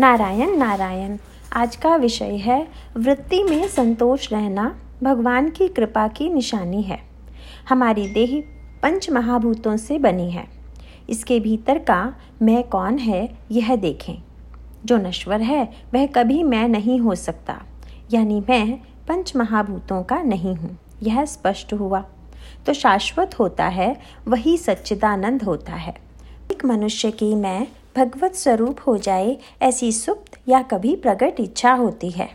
नारायण नारायण। आज का विषय है, वृत्ति में संतोष रहना, भगवान की कृपा की निशानी है। हमारी देह पंच महाभूतों से बनी है। इसके भीतर का मैं कौन है, यह देखें। जो नश्वर है, वह कभी मैं नहीं हो सकता। यानी मैं पंच महाभूतों का नहीं हूँ, यह स्पष्ट हुआ। तो शाश्वत होता है, वही सच्चिदानंद होता है। एक मनुष्य की मैं भगवत स्वरूप हो जाए, ऐसी सुप्त या कभी प्रकट इच्छा होती है।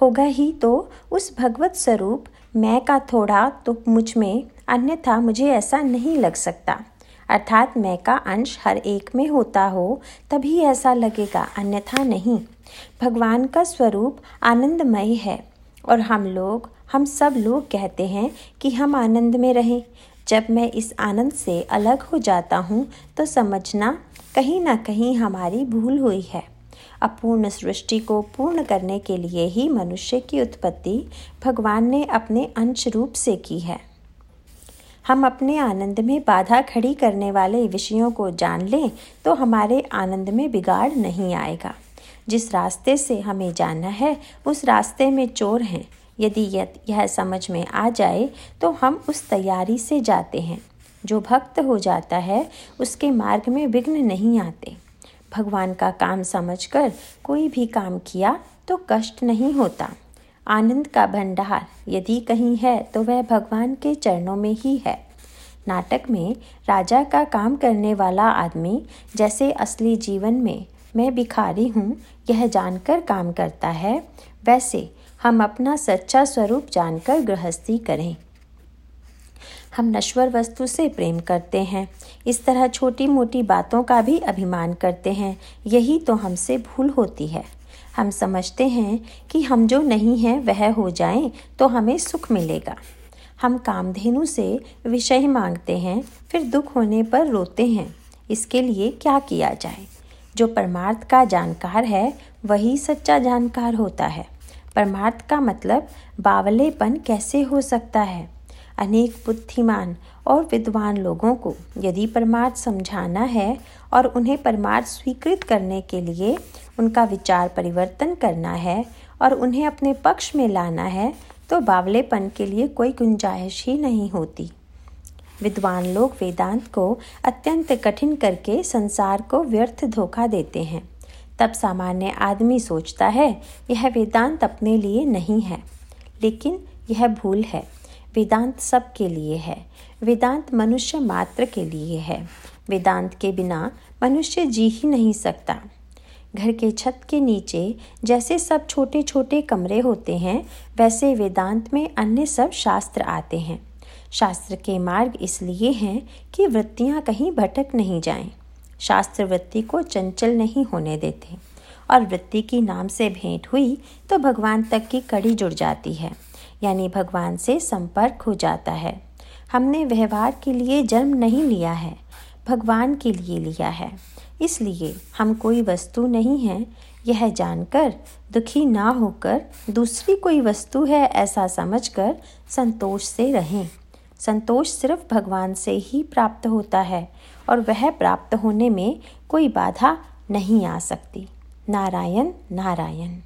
होगा ही तो उस भगवत स्वरूप, मैं का थोड़ा तो मुझमें, अन्यथा मुझे ऐसा नहीं लग सकता। अर्थात मैं का अंश हर एक में होता हो, तभी ऐसा लगेगा, अन्यथा नहीं। भगवान का स्वरूप आनंदमय है, और हम लोग, हम सब लोग कहते हैं कि हम आनंद में रहें। जब मैं इस आनंद से अलग हो जाता हूँ तो समझना कहीं ना कहीं हमारी भूल हुई है। अपूर्ण सृष्टि को पूर्ण करने के लिए ही मनुष्य की उत्पत्ति भगवान ने अपने अंश रूप से की है। हम अपने आनंद में बाधा खड़ी करने वाले विषयों को जान लें तो हमारे आनंद में बिगाड़ नहीं आएगा। जिस रास्ते से हमें जाना है, उस रास्ते में चोर हैं। यदि यह समझ में आ जाए तो हम उस तैयारी से जाते हैं। जो भक्त हो जाता है, उसके मार्ग में विघ्न नहीं आते। भगवान का काम समझकर कोई भी काम किया तो कष्ट नहीं होता। आनंद का भंडार यदि कहीं है तो वह भगवान के चरणों में ही है। नाटक में राजा का काम करने वाला आदमी जैसे असली जीवन में मैं भिखारी हूँ, यह जानकर काम करता है, वैसे हम अपना सच्चा स्वरूप जानकर गृहस्थी करें। हम नश्वर वस्तु से प्रेम करते हैं। इस तरह छोटी मोटी बातों का भी अभिमान करते हैं। यही तो हमसे भूल होती है। हम समझते हैं कि हम जो नहीं हैं, वह हो जाएँ तो हमें सुख मिलेगा। हम कामधेनु से विषय मांगते हैं, फिर दुख होने पर रोते हैं। इसके लिए क्या किया जाए? जो परमार्थ का जानकार है, वही सच्चा जानकार होता है। परमार्थ का मतलब बावलेपन कैसे हो सकता है? अनेक बुद्धिमान और विद्वान लोगों को यदि परमार्थ समझाना है और उन्हें परमार्थ स्वीकृत करने के लिए उनका विचार परिवर्तन करना है और उन्हें अपने पक्ष में लाना है तो बावलेपन के लिए कोई गुंजाइश ही नहीं होती। विद्वान लोग वेदांत को अत्यंत कठिन करके संसार को व्यर्थ धोखा देते हैं। तब सामान्य आदमी सोचता है, यह वेदांत अपने लिए नहीं है, लेकिन यह भूल है। वेदांत सबके लिए है। वेदांत मनुष्य मात्र के लिए है। वेदांत के बिना मनुष्य जी ही नहीं सकता। घर के छत के नीचे जैसे सब छोटे छोटे कमरे होते हैं, वैसे वेदांत में अन्य सब शास्त्र आते हैं। शास्त्र के मार्ग इसलिए हैं कि वृत्तियाँ कहीं भटक नहीं जाएँ। शास्त्र वृत्ति को चंचल नहीं होने देते। और वृत्ति की नाम से भेंट हुई तो भगवान तक की कड़ी जुड़ जाती है। यानी भगवान से संपर्क हो जाता है। हमने व्यवहार के लिए जन्म नहीं लिया है, भगवान के लिए लिया है। इसलिए हम कोई वस्तु नहीं हैं, यह जानकर दुखी ना होकर दूसरी कोई वस्तु है ऐसा समझकर संतोष से रहें। संतोष सिर्फ़ भगवान से ही प्राप्त होता है और वह प्राप्त होने में कोई बाधा नहीं आ सकती। नारायण नारायण।